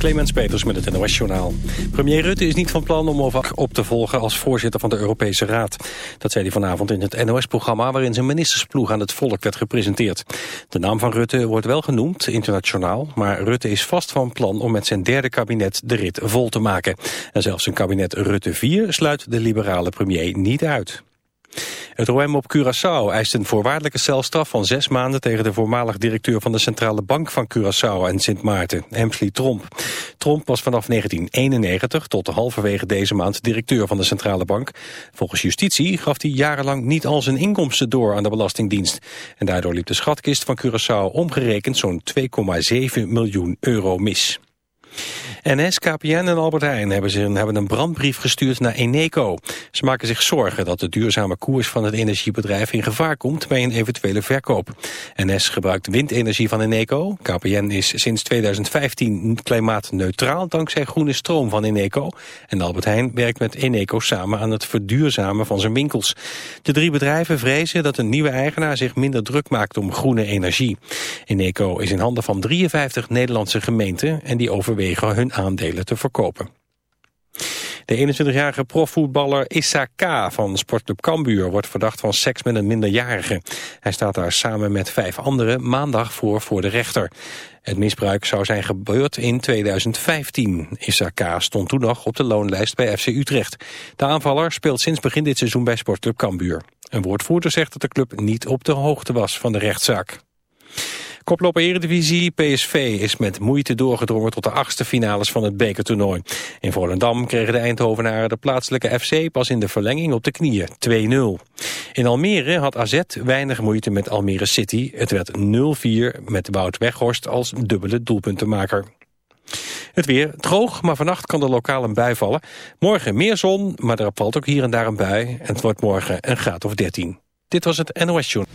Clemens Peters met het NOS Journaal. Premier Rutte is niet van plan om over op te volgen als voorzitter van de Europese Raad. Dat zei hij vanavond in het NOS-programma waarin zijn ministersploeg aan het volk werd gepresenteerd. De naam van Rutte wordt wel genoemd, internationaal, maar Rutte is vast van plan om met zijn derde kabinet de rit vol te maken. En zelfs zijn kabinet Rutte 4 sluit de liberale premier niet uit. Het OM op Curaçao eist een voorwaardelijke celstraf van zes maanden... tegen de voormalig directeur van de Centrale Bank van Curaçao en Sint Maarten, Hemsley Tromp. Tromp was vanaf 1991 tot halverwege deze maand directeur van de Centrale Bank. Volgens justitie gaf hij jarenlang niet al zijn inkomsten door aan de Belastingdienst. En daardoor liep de schatkist van Curaçao omgerekend zo'n 2,7 miljoen euro mis. NS, KPN en Albert Heijn hebben, ze, hebben een brandbrief gestuurd naar Eneco. Ze maken zich zorgen dat de duurzame koers van het energiebedrijf in gevaar komt bij een eventuele verkoop. NS gebruikt windenergie van Eneco. KPN is sinds 2015 klimaatneutraal dankzij groene stroom van Eneco. En Albert Heijn werkt met Eneco samen aan het verduurzamen van zijn winkels. De drie bedrijven vrezen dat een nieuwe eigenaar zich minder druk maakt om groene energie. Eneco is in handen van 53 Nederlandse gemeenten en die overwegen overwegen hun aandelen te verkopen. De 21-jarige profvoetballer Issa K. van Sportclub Cambuur wordt verdacht van seks met een minderjarige. Hij staat daar samen met vijf anderen maandag voor voor de rechter. Het misbruik zou zijn gebeurd in 2015. Issa K. stond toen nog op de loonlijst bij FC Utrecht. De aanvaller speelt sinds begin dit seizoen bij Sportclub Cambuur. Een woordvoerder zegt dat de club niet op de hoogte was van de rechtszaak. Koploper Eredivisie PSV is met moeite doorgedrongen tot de achtste finales van het bekertoernooi. In Volendam kregen de Eindhovenaren de plaatselijke FC pas in de verlenging op de knieën 2-0. In Almere had AZ weinig moeite met Almere City. Het werd 0-4 met Wout Weghorst als dubbele doelpuntenmaker. Het weer droog, maar vannacht kan er lokaal een bui Morgen meer zon, maar er valt ook hier en daar een bui. En het wordt morgen een graad of 13. Dit was het NOS Journal.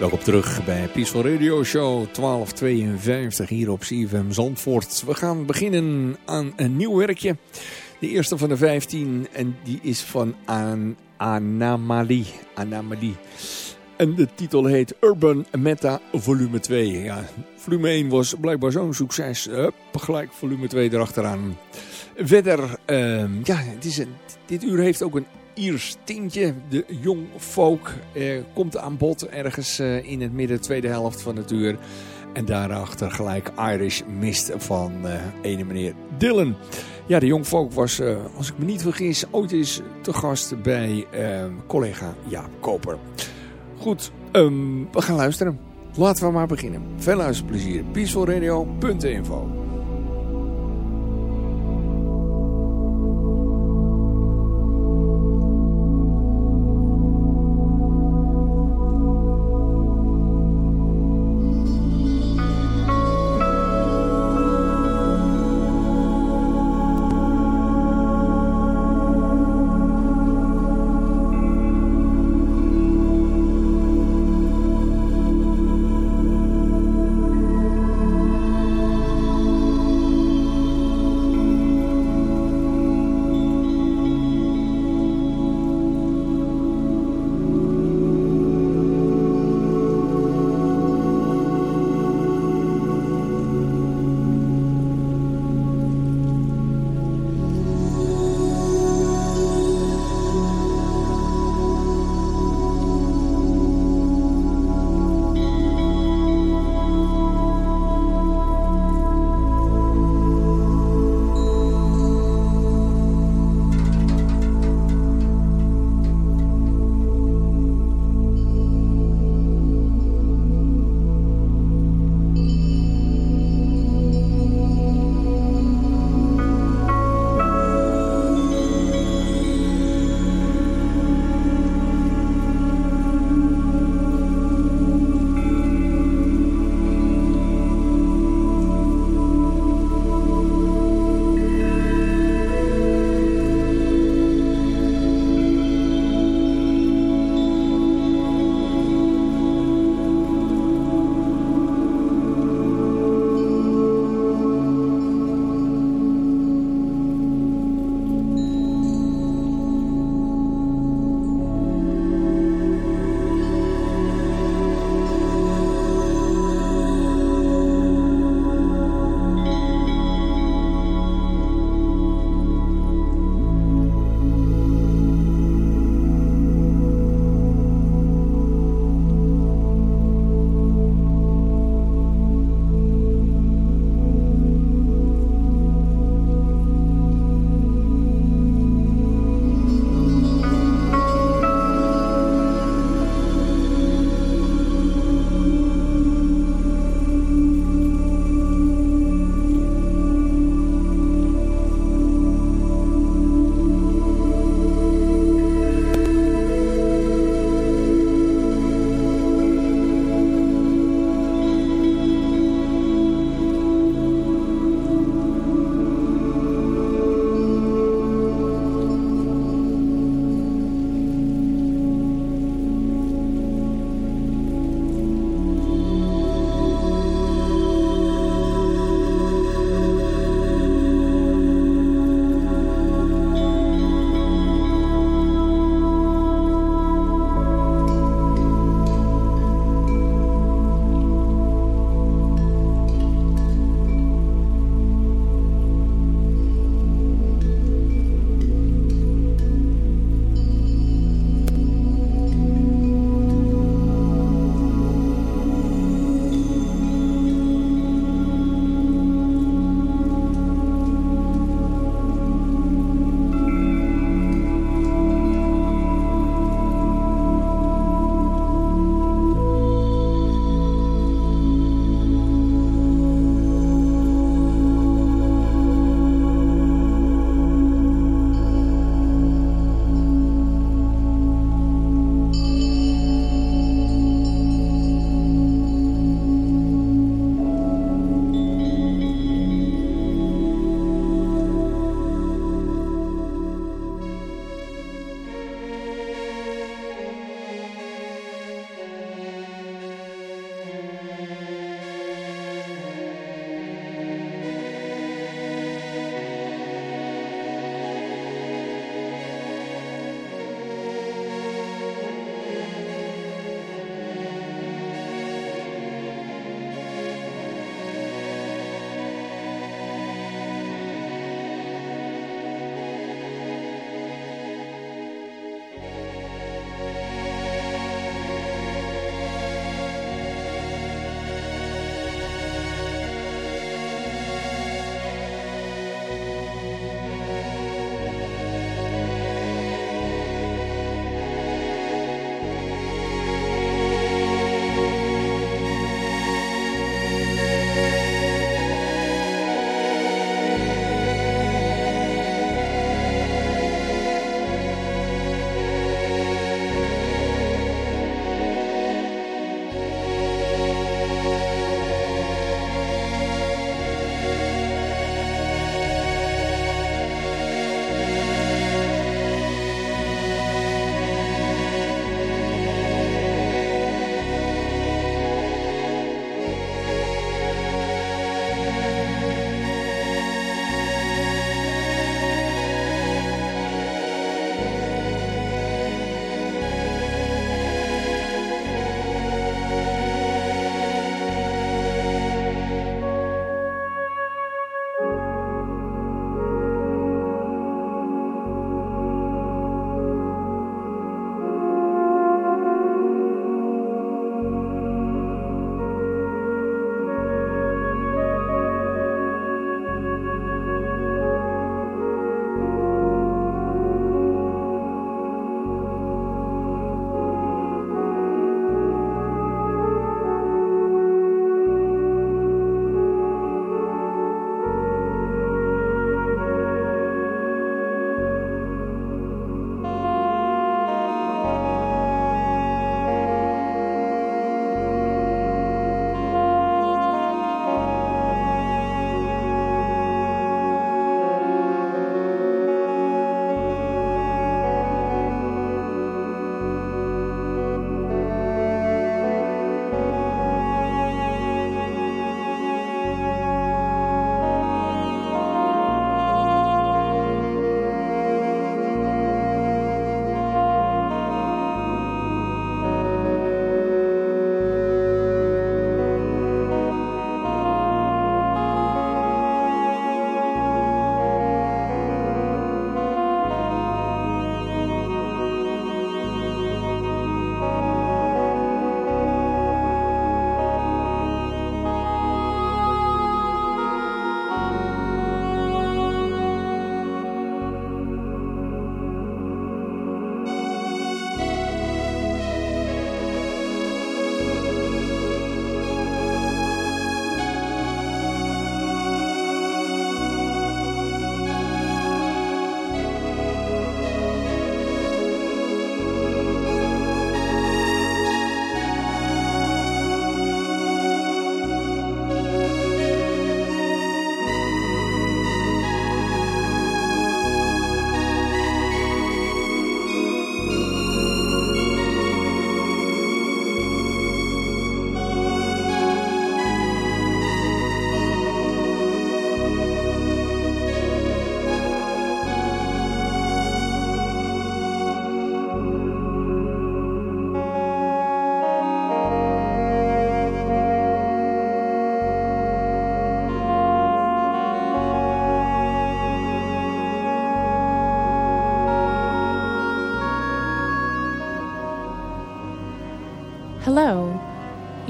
Welkom terug bij Peaceful Radio Show 1252 hier op CFM Zandvoort. We gaan beginnen aan een nieuw werkje. De eerste van de 15 en die is van Anamali. Anamali. En de titel heet Urban Meta Volume 2. Ja, volume 1 was blijkbaar zo'n succes. Hup, gelijk volume 2 erachteraan. Verder, ehm, ja, het is dit uur heeft ook een Iers tintje, de jong folk, eh, komt aan bod ergens eh, in het midden, tweede helft van het uur. En daarachter gelijk Irish Mist van eh, ene meneer Dylan. Ja, de jong folk was, eh, als ik me niet vergis, ooit eens te gast bij eh, collega Jaap Koper. Goed, ehm, we gaan luisteren. Laten we maar beginnen. Veel luisterplezier. Peacefulradio.info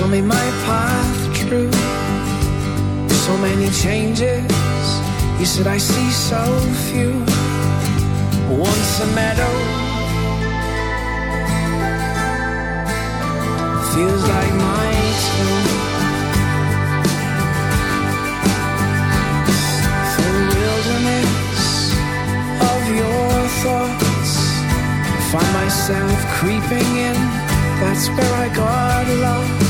Show me my path true. So many changes. You said I see so few. Once a meadow. Feels like my tomb. wilderness of your thoughts. I find myself creeping in. That's where I got lost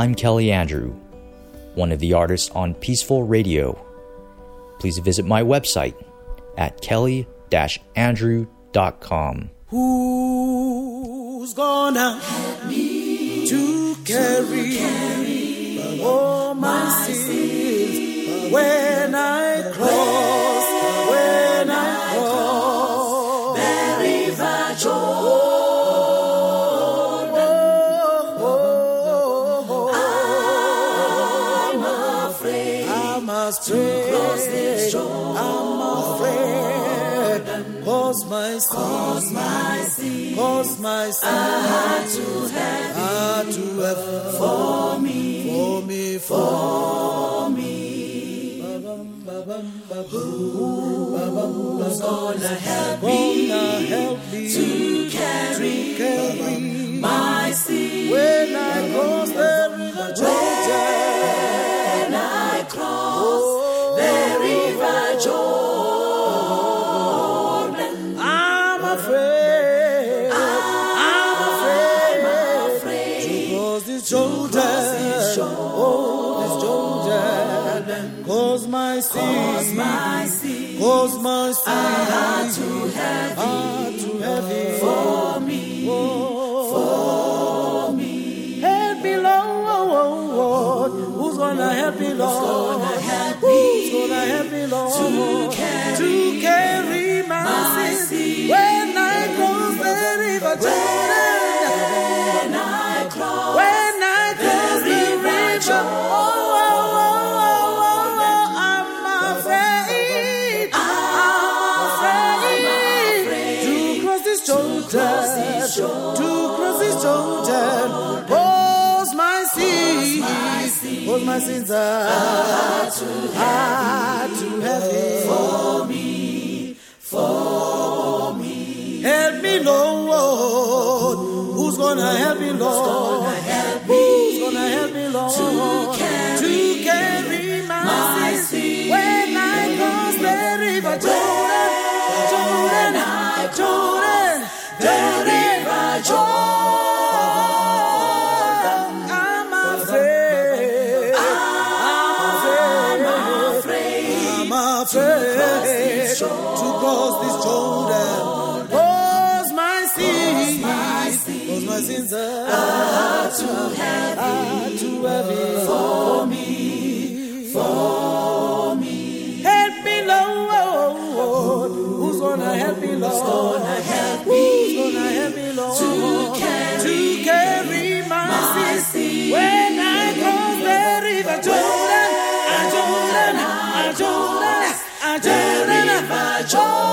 I'm Kelly Andrew, one of the artists on Peaceful Radio. Please visit my website at kelly andrew.com. Who's gonna help me to carry, to carry all my, my sins, sins when I cry? for me. Who's gonna help me to carry my sin when I cross the river Jordan? When I cross the river Jordan. shoulder. mercy, cause my cause mercy, are too heavy, are too heavy for me, for me. Help me, Lord, who's gonna help me, Lord? Who's gonna help me, Lord? To carry, to carry my, my sins when I go the river. 是爱。for me. Help me, Lord. Who's gonna help me, Lord? Who's gonna help me? Who's gonna help me, Lord? To carry, my, When I cross river I I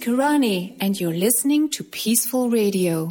Karani, and you're listening to Peaceful Radio.